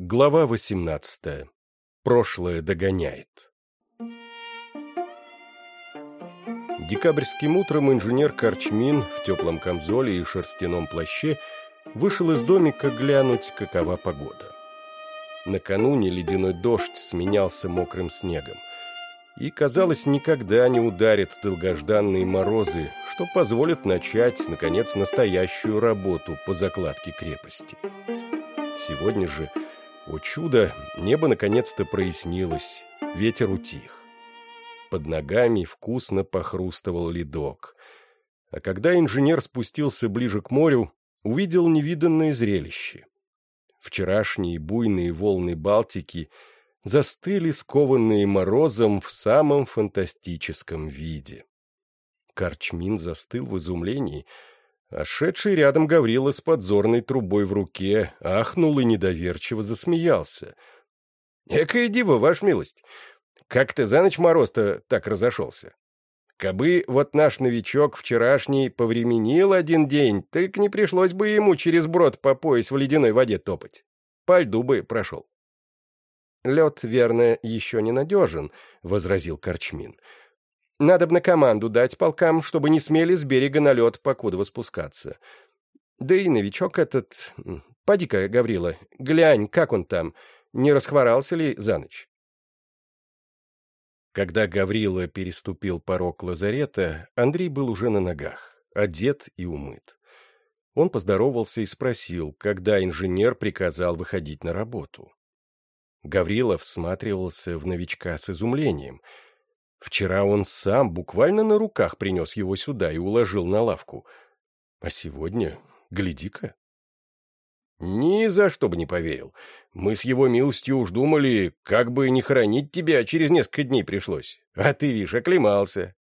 Глава 18. Прошлое догоняет. Декабрьским утром инженер Корчмин в теплом камзоле и шерстяном плаще вышел из домика глянуть, какова погода. Накануне ледяной дождь сменялся мокрым снегом. И, казалось, никогда не ударят долгожданные морозы, что позволит начать, наконец, настоящую работу по закладке крепости. Сегодня же о чудо, небо наконец-то прояснилось, ветер утих. Под ногами вкусно похрустывал ледок. А когда инженер спустился ближе к морю, увидел невиданное зрелище. Вчерашние буйные волны Балтики застыли, скованные морозом в самом фантастическом виде. Карчмин застыл в изумлении — а рядом Гаврила с подзорной трубой в руке ахнул и недоверчиво засмеялся. — Экая диво, ваш милость! Как ты за ночь мороз-то так разошелся? Кабы вот наш новичок вчерашний повременил один день, так не пришлось бы ему через брод по пояс в ледяной воде топать. По льду бы прошел. — Лед, верно, еще не надежен, — возразил Корчмин. — бы на команду дать полкам, чтобы не смели с берега на лед покуда спускаться. Да и новичок этот... Поди-ка, Гаврила, глянь, как он там, не расхворался ли за ночь? Когда Гаврила переступил порог лазарета, Андрей был уже на ногах, одет и умыт. Он поздоровался и спросил, когда инженер приказал выходить на работу. Гаврилов всматривался в новичка с изумлением — Вчера он сам буквально на руках принес его сюда и уложил на лавку. А сегодня, гляди-ка. Ни за что бы не поверил. Мы с его милостью уж думали, как бы не хоронить тебя через несколько дней пришлось. А ты, видишь, оклемался.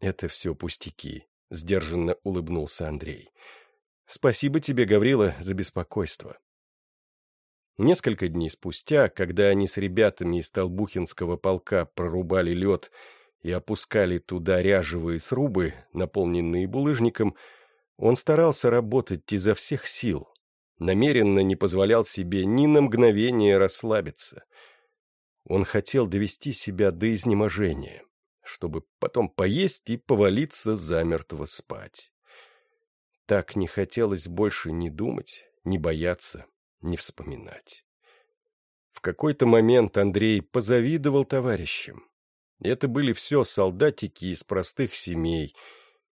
Это все пустяки, — сдержанно улыбнулся Андрей. Спасибо тебе, Гаврила, за беспокойство. Несколько дней спустя, когда они с ребятами из Толбухинского полка прорубали лед и опускали туда ряжевые срубы, наполненные булыжником, он старался работать изо всех сил, намеренно не позволял себе ни на мгновение расслабиться. Он хотел довести себя до изнеможения, чтобы потом поесть и повалиться замертво спать. Так не хотелось больше ни думать, ни бояться, не вспоминать. В какой-то момент Андрей позавидовал товарищам. Это были все солдатики из простых семей,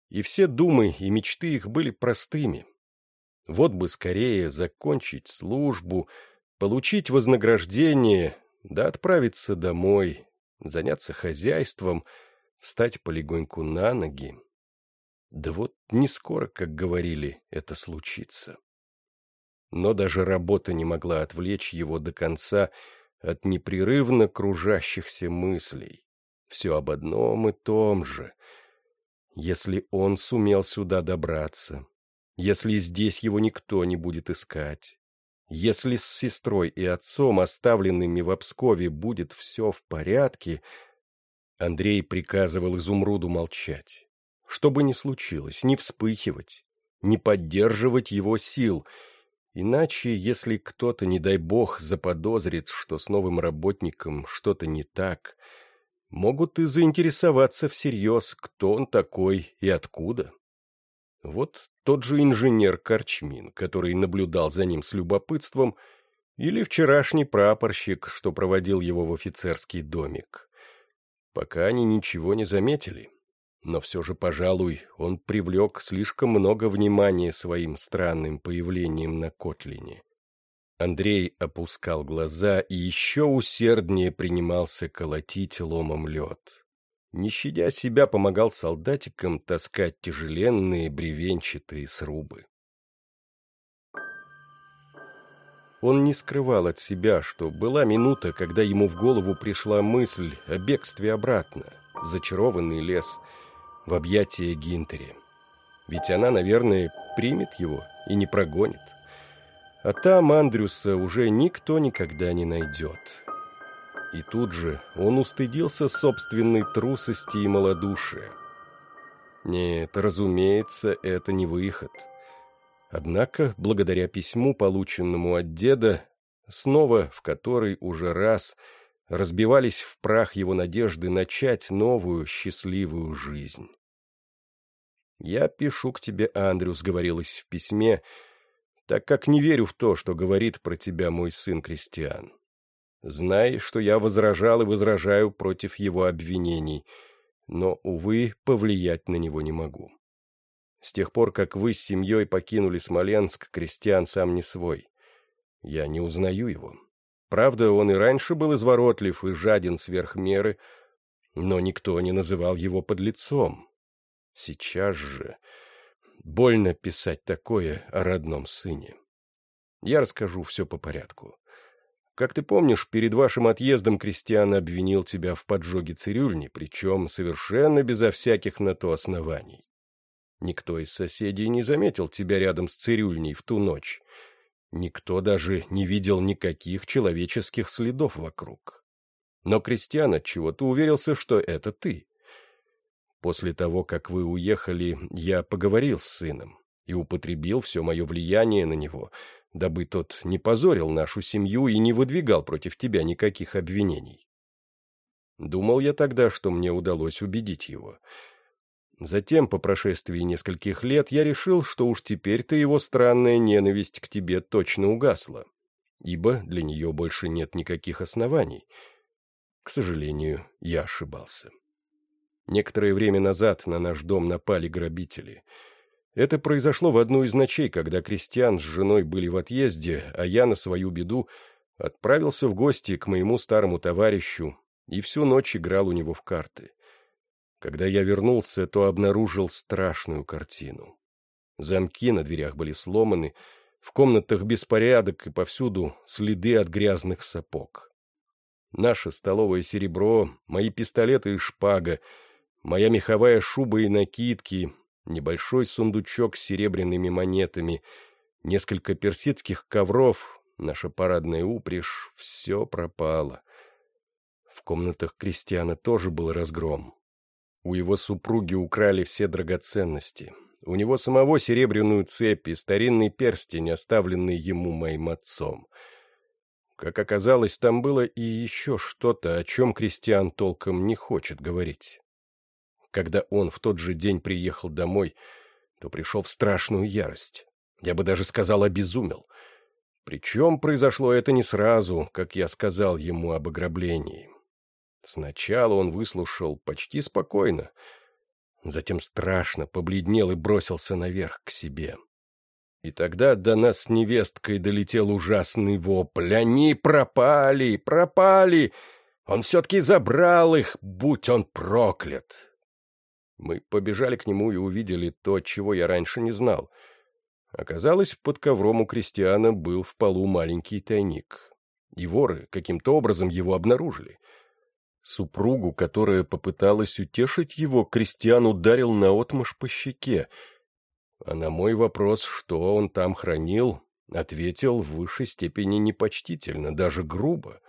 и все думы и мечты их были простыми. Вот бы скорее закончить службу, получить вознаграждение, да отправиться домой, заняться хозяйством, встать полегоньку на ноги. Да вот не скоро, как говорили, это случится. Но даже работа не могла отвлечь его до конца от непрерывно кружащихся мыслей. Все об одном и том же. Если он сумел сюда добраться, если здесь его никто не будет искать, если с сестрой и отцом, оставленными в Обскове, будет все в порядке, Андрей приказывал Изумруду молчать. Что бы ни случилось, не вспыхивать, не поддерживать его сил — Иначе, если кто-то, не дай бог, заподозрит, что с новым работником что-то не так, могут и заинтересоваться всерьез, кто он такой и откуда. Вот тот же инженер Корчмин, который наблюдал за ним с любопытством, или вчерашний прапорщик, что проводил его в офицерский домик. Пока они ничего не заметили, но все же, пожалуй, он привлек слишком много внимания своим странным появлением на Котлине. Андрей опускал глаза и еще усерднее принимался колотить ломом лед. Не щадя себя, помогал солдатикам таскать тяжеленные бревенчатые срубы. Он не скрывал от себя, что была минута, когда ему в голову пришла мысль о бегстве обратно, в зачарованный лес — в объятия Гинтери. Ведь она, наверное, примет его и не прогонит. А там Андрюса уже никто никогда не найдет. И тут же он устыдился собственной трусости и малодушия. Нет, разумеется, это не выход. Однако, благодаря письму, полученному от деда, снова в который уже раз разбивались в прах его надежды начать новую счастливую жизнь. «Я пишу к тебе, Андрюс», — говорилось в письме, «так как не верю в то, что говорит про тебя мой сын Кристиан. Знай, что я возражал и возражаю против его обвинений, но, увы, повлиять на него не могу. С тех пор, как вы с семьей покинули Смоленск, Кристиан сам не свой. Я не узнаю его. Правда, он и раньше был изворотлив и жаден сверх меры, но никто не называл его подлецом. Сейчас же больно писать такое о родном сыне. Я расскажу все по порядку. Как ты помнишь, перед вашим отъездом Кристиан обвинил тебя в поджоге цирюльни, причем совершенно безо всяких на то оснований. Никто из соседей не заметил тебя рядом с цирюльней в ту ночь. Никто даже не видел никаких человеческих следов вокруг. Но Кристиан отчего-то уверился, что это ты. После того, как вы уехали, я поговорил с сыном и употребил все мое влияние на него, дабы тот не позорил нашу семью и не выдвигал против тебя никаких обвинений. Думал я тогда, что мне удалось убедить его — Затем, по прошествии нескольких лет, я решил, что уж теперь-то его странная ненависть к тебе точно угасла, ибо для нее больше нет никаких оснований. К сожалению, я ошибался. Некоторое время назад на наш дом напали грабители. Это произошло в одну из ночей, когда Кристиан с женой были в отъезде, а я на свою беду отправился в гости к моему старому товарищу и всю ночь играл у него в карты. Когда я вернулся, то обнаружил страшную картину. Замки на дверях были сломаны, в комнатах беспорядок и повсюду следы от грязных сапог. Наше столовое серебро, мои пистолеты и шпага, моя меховая шуба и накидки, небольшой сундучок с серебряными монетами, несколько персидских ковров, наша парадная упряжь — все пропало. В комнатах крестьяна тоже был разгром. У его супруги украли все драгоценности. У него самого серебряную цепь и старинный перстень, оставленный ему моим отцом. Как оказалось, там было и еще что-то, о чем Кристиан толком не хочет говорить. Когда он в тот же день приехал домой, то пришел в страшную ярость. Я бы даже сказал, обезумел. Причем произошло это не сразу, как я сказал ему об ограблении. Сначала он выслушал почти спокойно, затем страшно побледнел и бросился наверх к себе. И тогда до нас с невесткой долетел ужасный вопль. Они пропали, пропали! Он все-таки забрал их, будь он проклят! Мы побежали к нему и увидели то, чего я раньше не знал. Оказалось, под ковром у крестьяна был в полу маленький тайник. И воры каким-то образом его обнаружили. Супругу, которая попыталась утешить его, Кристиан ударил наотмашь по щеке. А на мой вопрос, что он там хранил, ответил в высшей степени непочтительно, даже грубо.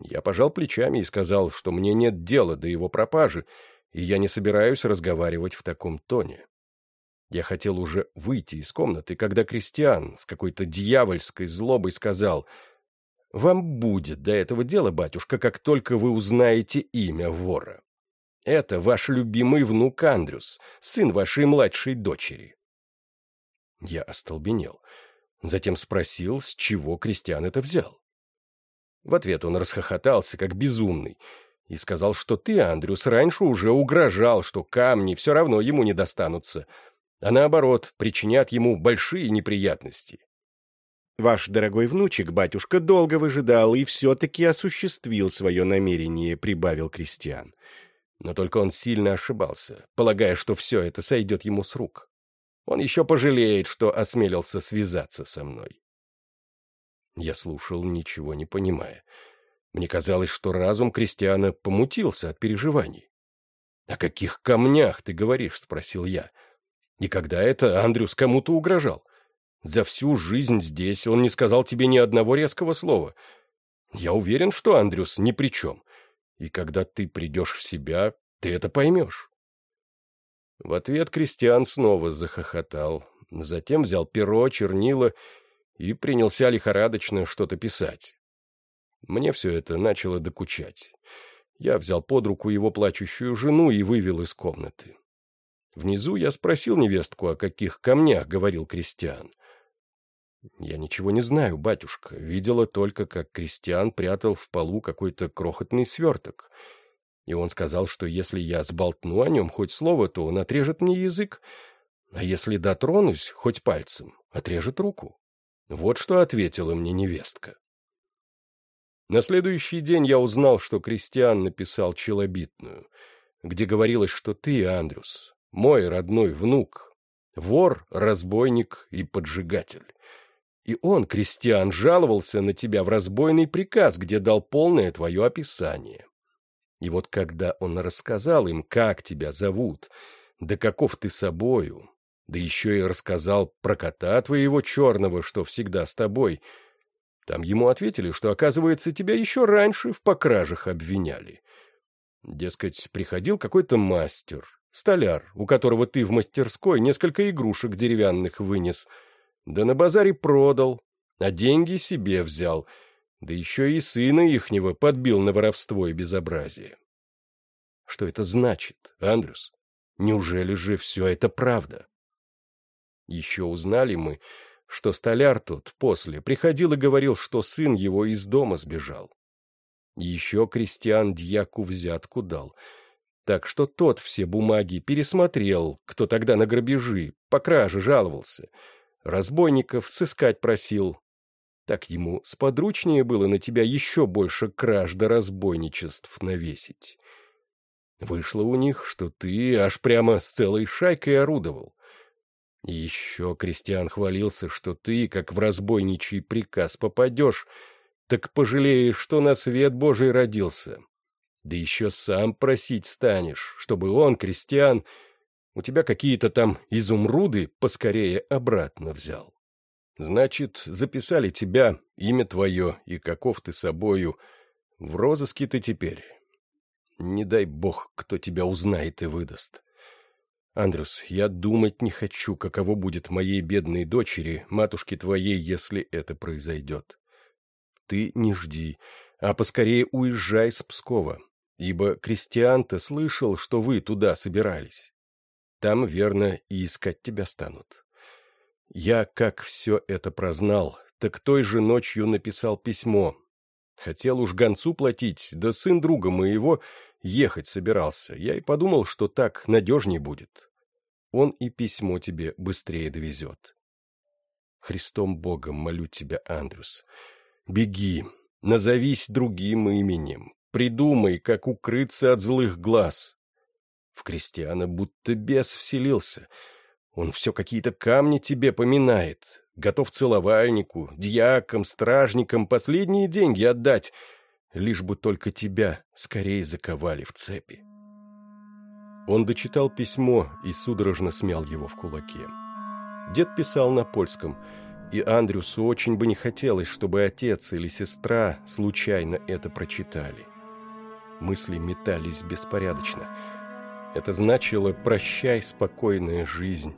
Я пожал плечами и сказал, что мне нет дела до его пропажи, и я не собираюсь разговаривать в таком тоне. Я хотел уже выйти из комнаты, когда Кристиан с какой-то дьявольской злобой сказал — вам будет до этого дела, батюшка, как только вы узнаете имя вора. Это ваш любимый внук Андрюс, сын вашей младшей дочери. Я остолбенел. Затем спросил, с чего Кристиан это взял. В ответ он расхохотался, как безумный, и сказал, что ты, Андрюс, раньше уже угрожал, что камни все равно ему не достанутся, а наоборот, причинят ему большие неприятности. Ваш дорогой внучек, батюшка, долго выжидал и все-таки осуществил свое намерение, прибавил Кристиан. Но только он сильно ошибался, полагая, что все это сойдет ему с рук. Он еще пожалеет, что осмелился связаться со мной. Я слушал, ничего не понимая. Мне казалось, что разум Кристиана помутился от переживаний. «О каких камнях ты говоришь?» — спросил я. «И когда это Андрюс кому-то угрожал?» За всю жизнь здесь он не сказал тебе ни одного резкого слова. Я уверен, что Андрюс ни при чем. И когда ты придешь в себя, ты это поймешь. В ответ Кристиан снова захохотал. Затем взял перо, чернила и принялся лихорадочно что-то писать. Мне все это начало докучать. Я взял под руку его плачущую жену и вывел из комнаты. Внизу я спросил невестку, о каких камнях говорил Кристиан. «Я ничего не знаю, батюшка. Видела только, как Кристиан прятал в полу какой-то крохотный сверток. И он сказал, что если я сболтну о нем хоть слово, то он отрежет мне язык, а если дотронусь хоть пальцем, отрежет руку. Вот что ответила мне невестка. На следующий день я узнал, что Кристиан написал челобитную, где говорилось, что ты, Андрюс, мой родной внук, вор, разбойник и поджигатель. И он, Кристиан, жаловался на тебя в разбойный приказ, где дал полное твое описание. И вот когда он рассказал им, как тебя зовут, да каков ты собою, да еще и рассказал про кота твоего черного, что всегда с тобой, там ему ответили, что, оказывается, тебя еще раньше в покражах обвиняли. Дескать, приходил какой-то мастер, столяр, у которого ты в мастерской несколько игрушек деревянных вынес — да на базаре продал, а деньги себе взял, да еще и сына ихнего подбил на воровство и безобразие. Что это значит, Андрюс? Неужели же все это правда? Еще узнали мы, что столяр тот после приходил и говорил, что сын его из дома сбежал. Еще крестьян дьяку взятку дал, так что тот все бумаги пересмотрел, кто тогда на грабежи, по краже жаловался — разбойников сыскать просил. Так ему сподручнее было на тебя еще больше краж да разбойничеств навесить. Вышло у них, что ты аж прямо с целой шайкой орудовал. Еще Кристиан хвалился, что ты, как в разбойничий приказ попадешь, так пожалеешь, что на свет Божий родился. Да еще сам просить станешь, чтобы он, Кристиан, у тебя какие-то там изумруды поскорее обратно взял. Значит, записали тебя, имя твое и каков ты собою. В розыске ты теперь. Не дай бог, кто тебя узнает и выдаст. Андрюс, я думать не хочу, каково будет моей бедной дочери, матушке твоей, если это произойдет. Ты не жди, а поскорее уезжай с Пскова, ибо крестьян-то слышал, что вы туда собирались. Там, верно, и искать тебя станут. Я, как все это прознал, так той же ночью написал письмо. Хотел уж гонцу платить, да сын друга моего ехать собирался. Я и подумал, что так надежней будет. Он и письмо тебе быстрее довезет. Христом Богом молю тебя, Андрюс. Беги, назовись другим именем. Придумай, как укрыться от злых глаз. В крестьяна будто бес вселился. Он все какие-то камни тебе поминает. Готов целовальнику, дьякам, стражникам последние деньги отдать, лишь бы только тебя скорее заковали в цепи. Он дочитал письмо и судорожно смял его в кулаке. Дед писал на польском, и Андрюсу очень бы не хотелось, чтобы отец или сестра случайно это прочитали. Мысли метались беспорядочно — это значило «прощай, спокойная жизнь»,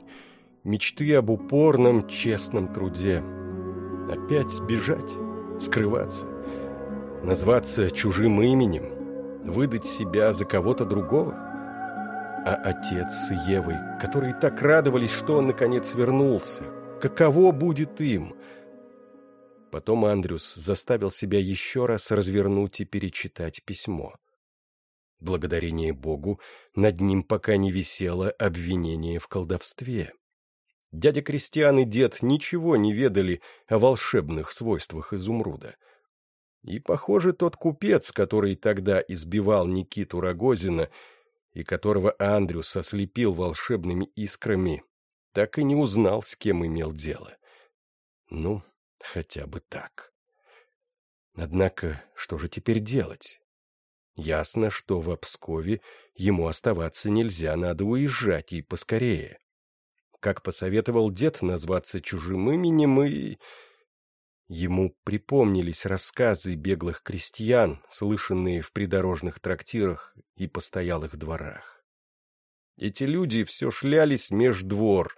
мечты об упорном, честном труде. Опять бежать, скрываться, назваться чужим именем, выдать себя за кого-то другого. А отец с Евой, которые так радовались, что он наконец вернулся, каково будет им? Потом Андрюс заставил себя еще раз развернуть и перечитать письмо. Благодарение Богу, над ним пока не висело обвинение в колдовстве. Дядя Кристиан и дед ничего не ведали о волшебных свойствах изумруда. И, похоже, тот купец, который тогда избивал Никиту Рогозина и которого Андрюс ослепил волшебными искрами, так и не узнал, с кем имел дело. Ну, хотя бы так. Однако, что же теперь делать? Ясно, что в Пскове ему оставаться нельзя, надо уезжать и поскорее. Как посоветовал дед назваться чужим именем и... Ему припомнились рассказы беглых крестьян, слышанные в придорожных трактирах и постоялых дворах. Эти люди все шлялись меж двор,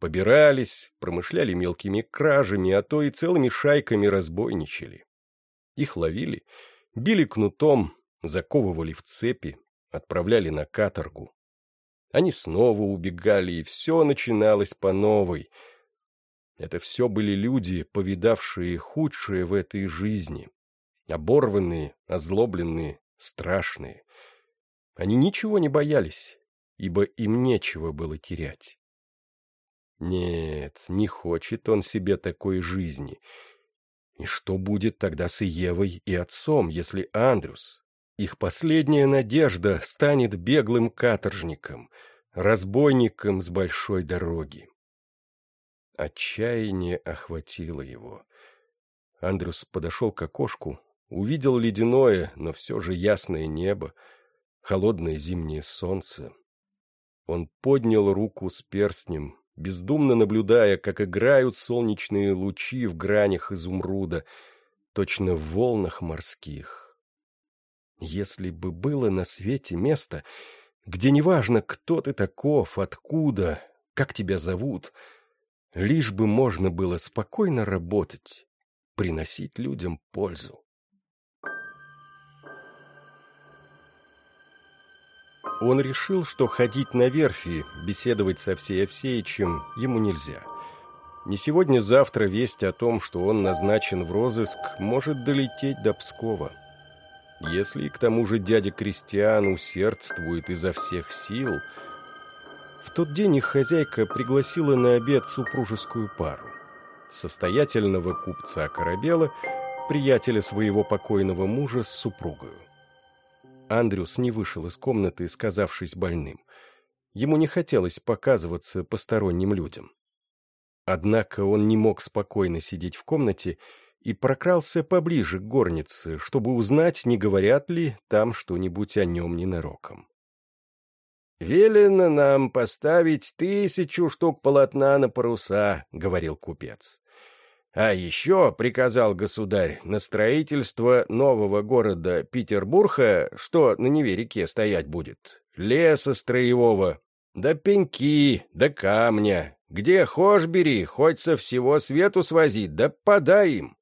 Побирались, промышляли мелкими кражами, а то и целыми шайками разбойничали. Их ловили, били кнутом, заковывали в цепи, отправляли на каторгу. Они снова убегали, и все начиналось по новой. Это все были люди, повидавшие худшее в этой жизни. Оборванные, озлобленные, страшные. Они ничего не боялись, ибо им нечего было терять. Нет, не хочет он себе такой жизни. И что будет тогда с Евой и отцом, если Андрюс, их последняя надежда, станет беглым каторжником, разбойником с большой дороги? Отчаяние охватило его. Андрюс подошел к окошку, увидел ледяное, но все же ясное небо, холодное зимнее солнце. Он поднял руку с перстнем, бездумно наблюдая, как играют солнечные лучи в гранях изумруда, точно в волнах морских. Если бы было на свете место, где неважно, кто ты таков, откуда, как тебя зовут, лишь бы можно было спокойно работать, приносить людям пользу. Он решил, что ходить на верфи, беседовать со всей Евсеичем ему нельзя. Не сегодня-завтра весть о том, что он назначен в розыск, может долететь до Пскова. Если к тому же дядя Кристиан усердствует изо всех сил... В тот день их хозяйка пригласила на обед супружескую пару. Состоятельного купца Корабела, приятеля своего покойного мужа с супругою. Андрюс не вышел из комнаты, сказавшись больным. Ему не хотелось показываться посторонним людям. Однако он не мог спокойно сидеть в комнате и прокрался поближе к горнице, чтобы узнать, не говорят ли там что-нибудь о нем ненароком. «Велено нам поставить тысячу штук полотна на паруса», — говорил купец. А еще приказал государь на строительство нового города Петербурга, что на Неве-реке стоять будет, леса строевого, да пеньки, да камня, где хошь бери, хоть со всего свету свозить, да подай им.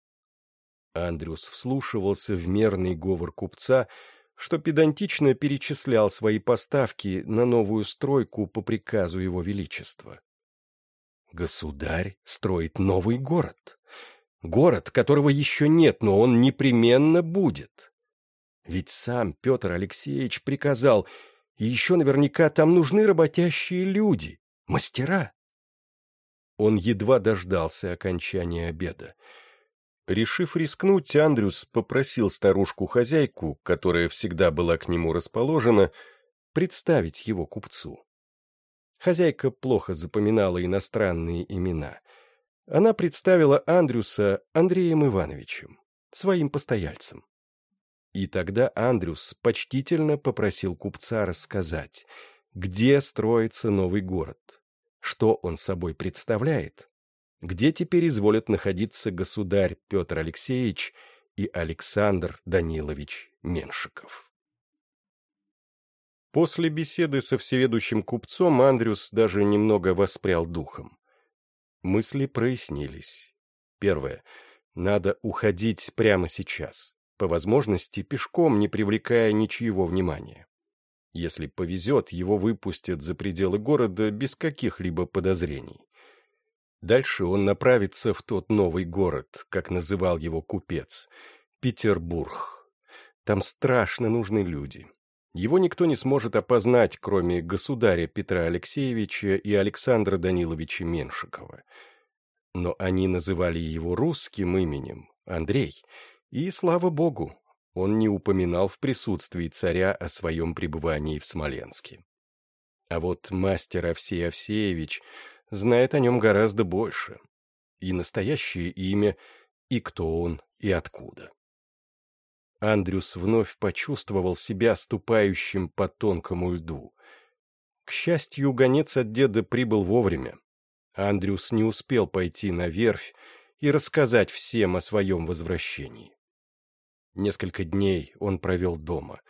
Андрюс вслушивался в мерный говор купца, что педантично перечислял свои поставки на новую стройку по приказу его величества. Государь строит новый город. Город, которого еще нет, но он непременно будет. Ведь сам Петр Алексеевич приказал, и еще наверняка там нужны работящие люди, мастера. Он едва дождался окончания обеда. Решив рискнуть, Андрюс попросил старушку-хозяйку, которая всегда была к нему расположена, представить его купцу. Хозяйка плохо запоминала иностранные имена. Она представила Андрюса Андреем Ивановичем, своим постояльцем. И тогда Андрюс почтительно попросил купца рассказать, где строится новый город, что он собой представляет, где теперь изволят находиться государь Петр Алексеевич и Александр Данилович Меншиков. После беседы со всеведущим купцом Андрюс даже немного воспрял духом. Мысли прояснились. Первое. Надо уходить прямо сейчас. По возможности пешком, не привлекая ничьего внимания. Если повезет, его выпустят за пределы города без каких-либо подозрений. Дальше он направится в тот новый город, как называл его купец, Петербург. Там страшно нужны люди. Его никто не сможет опознать, кроме государя Петра Алексеевича и Александра Даниловича Меншикова. Но они называли его русским именем, Андрей, и, слава богу, он не упоминал в присутствии царя о своем пребывании в Смоленске. А вот мастер Овсей Овсеевич знает о нем гораздо больше. И настоящее имя, и кто он, и откуда. Андрюс вновь почувствовал себя ступающим по тонкому льду. К счастью, гонец от деда прибыл вовремя. Андрюс не успел пойти на верфь и рассказать всем о своем возвращении. Несколько дней он провел дома.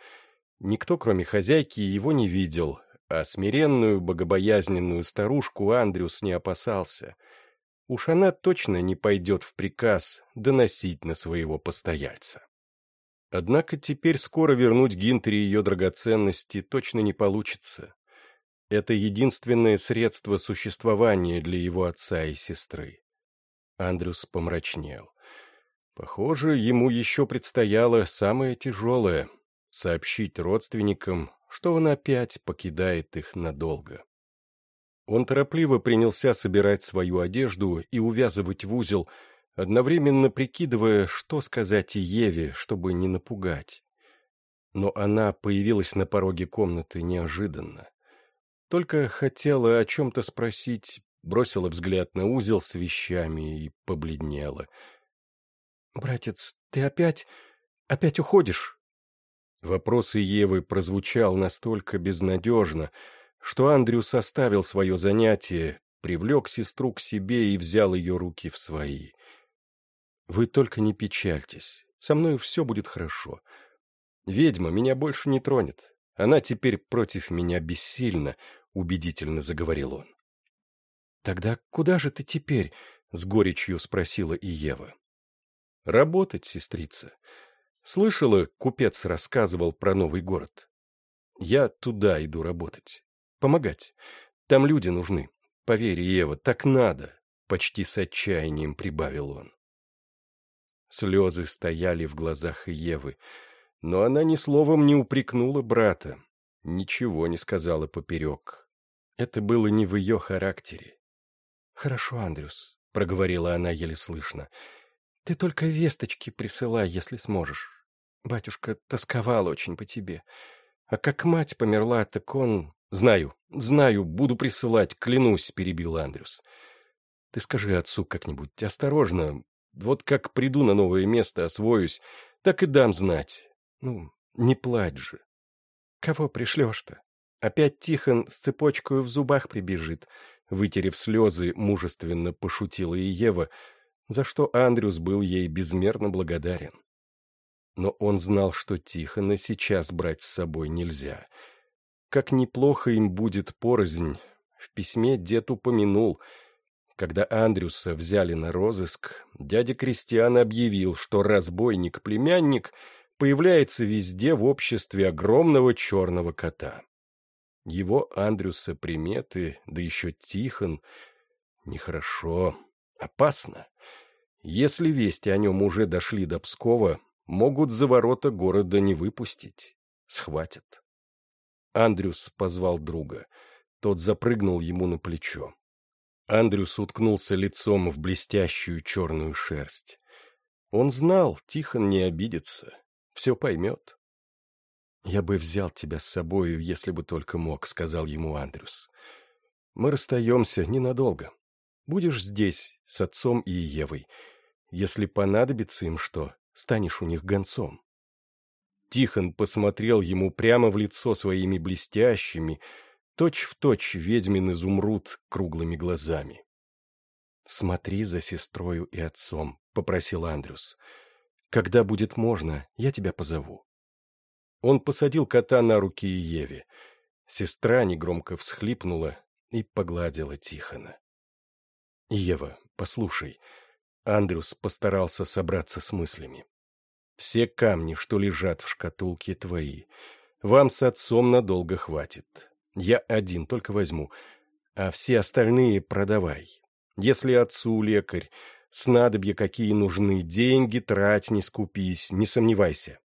Никто, кроме хозяйки, его не видел, А смиренную, богобоязненную старушку Андрюс не опасался. Уж она точно не пойдет в приказ доносить на своего постояльца. Однако теперь скоро вернуть Гинтере ее драгоценности точно не получится. Это единственное средство существования для его отца и сестры. Андрюс помрачнел. Похоже, ему еще предстояло самое тяжелое — сообщить родственникам, что он опять покидает их надолго. Он торопливо принялся собирать свою одежду и увязывать в узел — одновременно прикидывая, что сказать Еве, чтобы не напугать. Но она появилась на пороге комнаты неожиданно. Только хотела о чем-то спросить, бросила взгляд на узел с вещами и побледнела. «Братец, ты опять... опять уходишь?» Вопрос Евы прозвучал настолько безнадежно, что Андрюс оставил свое занятие, привлек сестру к себе и взял ее руки в свои. Вы только не печальтесь. Со мной все будет хорошо. Ведьма меня больше не тронет. Она теперь против меня бессильна, — убедительно заговорил он. — Тогда куда же ты теперь? — с горечью спросила и Ева. — Работать, сестрица. Слышала, купец рассказывал про новый город. Я туда иду работать. Помогать. Там люди нужны. Поверь, Ева, так надо, — почти с отчаянием прибавил он. Слезы стояли в глазах Евы, но она ни словом не упрекнула брата, ничего не сказала поперек. Это было не в ее характере. «Хорошо, Андрюс», — проговорила она еле слышно, — «ты только весточки присылай, если сможешь. Батюшка тосковал очень по тебе. А как мать померла, так он... Знаю, знаю, буду присылать, клянусь, — перебил Андрюс. Ты скажи отцу как-нибудь осторожно, вот как приду на новое место, освоюсь, так и дам знать. Ну, не плачь же. Кого пришлешь-то? Опять Тихон с цепочкой в зубах прибежит. Вытерев слезы, мужественно пошутила и Ева, за что Андрюс был ей безмерно благодарен. Но он знал, что Тихона сейчас брать с собой нельзя. Как неплохо им будет порознь. В письме дед упомянул — когда Андрюса взяли на розыск, дядя Кристиан объявил, что разбойник-племянник появляется везде в обществе огромного черного кота. Его Андрюса приметы, да еще Тихон, нехорошо, опасно. Если вести о нем уже дошли до Пскова, могут за ворота города не выпустить, схватят. Андрюс позвал друга. Тот запрыгнул ему на плечо. Андрюс уткнулся лицом в блестящую черную шерсть. Он знал, Тихон не обидится, все поймет. «Я бы взял тебя с собою, если бы только мог», — сказал ему Андрюс. «Мы расстаемся ненадолго. Будешь здесь, с отцом и Евой. Если понадобится им что, станешь у них гонцом». Тихон посмотрел ему прямо в лицо своими блестящими, точь-в-точь ведьмин изумруд круглыми глазами. «Смотри за сестрою и отцом», — попросил Андрюс. «Когда будет можно, я тебя позову». Он посадил кота на руки Еве. Сестра негромко всхлипнула и погладила Тихона. «Ева, послушай». Андрюс постарался собраться с мыслями. «Все камни, что лежат в шкатулке, твои. Вам с отцом надолго хватит. Я один только возьму, а все остальные продавай. Если отцу лекарь, снадобья какие нужны, деньги трать, не скупись, не сомневайся.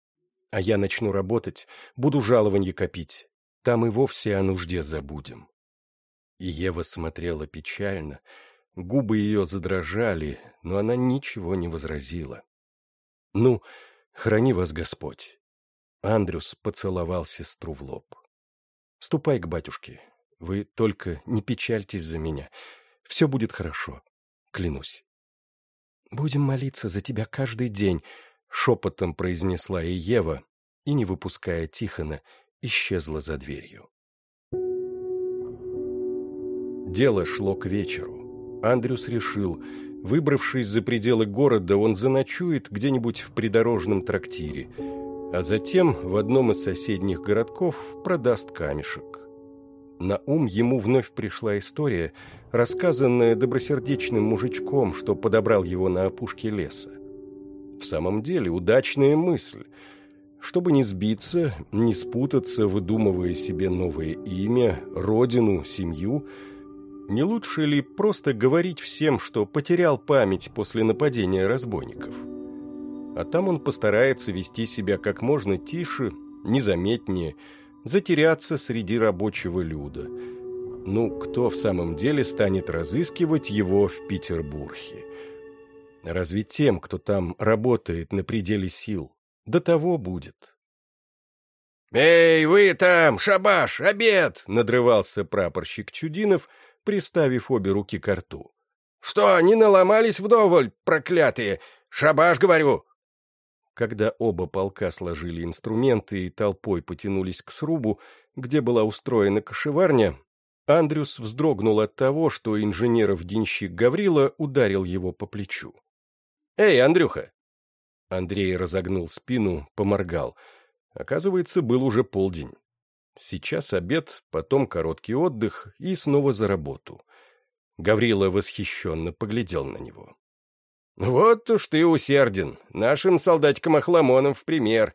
А я начну работать, буду жалованье копить. Там и вовсе о нужде забудем. И Ева смотрела печально, губы ее задрожали, но она ничего не возразила. «Ну, храни вас Господь!» Андрюс поцеловал сестру в лоб. Ступай к батюшке. Вы только не печальтесь за меня. Все будет хорошо. Клянусь. Будем молиться за тебя каждый день, шепотом произнесла и Ева, и, не выпуская Тихона, исчезла за дверью. Дело шло к вечеру. Андрюс решил, выбравшись за пределы города, он заночует где-нибудь в придорожном трактире – а затем в одном из соседних городков продаст камешек. На ум ему вновь пришла история, рассказанная добросердечным мужичком, что подобрал его на опушке леса. В самом деле, удачная мысль. Чтобы не сбиться, не спутаться, выдумывая себе новое имя, родину, семью, не лучше ли просто говорить всем, что потерял память после нападения разбойников? А там он постарается вести себя как можно тише, незаметнее, затеряться среди рабочего люда. Ну, кто в самом деле станет разыскивать его в Петербурге? Разве тем, кто там работает на пределе сил, до того будет? «Эй, вы там, шабаш, обед!» — надрывался прапорщик Чудинов, приставив обе руки к рту. «Что, не наломались вдоволь, проклятые? Шабаш, говорю!» Когда оба полка сложили инструменты и толпой потянулись к срубу, где была устроена кошеварня, Андрюс вздрогнул от того, что инженеров-денщик Гаврила ударил его по плечу. «Эй, Андрюха!» Андрей разогнул спину, поморгал. Оказывается, был уже полдень. Сейчас обед, потом короткий отдых и снова за работу. Гаврила восхищенно поглядел на него. «Вот уж ты усерден, нашим солдатикам-охламонам в пример.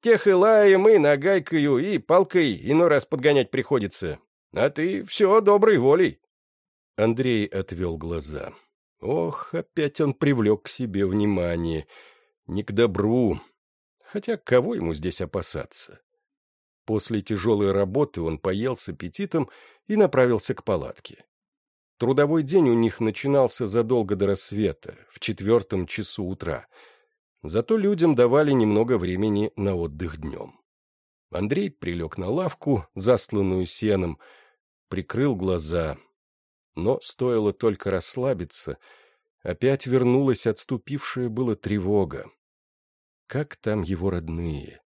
Тех и лаем, и нагайкою, и палкой иной раз подгонять приходится. А ты все доброй волей». Андрей отвел глаза. Ох, опять он привлек к себе внимание. Не к добру. Хотя кого ему здесь опасаться? После тяжелой работы он поел с аппетитом и направился к палатке. Трудовой день у них начинался задолго до рассвета, в четвертом часу утра. Зато людям давали немного времени на отдых днем. Андрей прилег на лавку, засланную сеном, прикрыл глаза. Но стоило только расслабиться, опять вернулась отступившая была тревога. Как там его родные?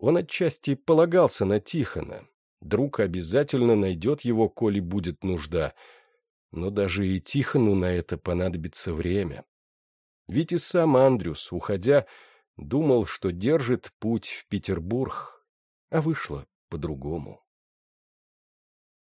Он отчасти полагался на Тихона. Друг обязательно найдет его, коли будет нужда — но даже и Тихону на это понадобится время. Ведь и сам Андрюс, уходя, думал, что держит путь в Петербург, а вышло по-другому.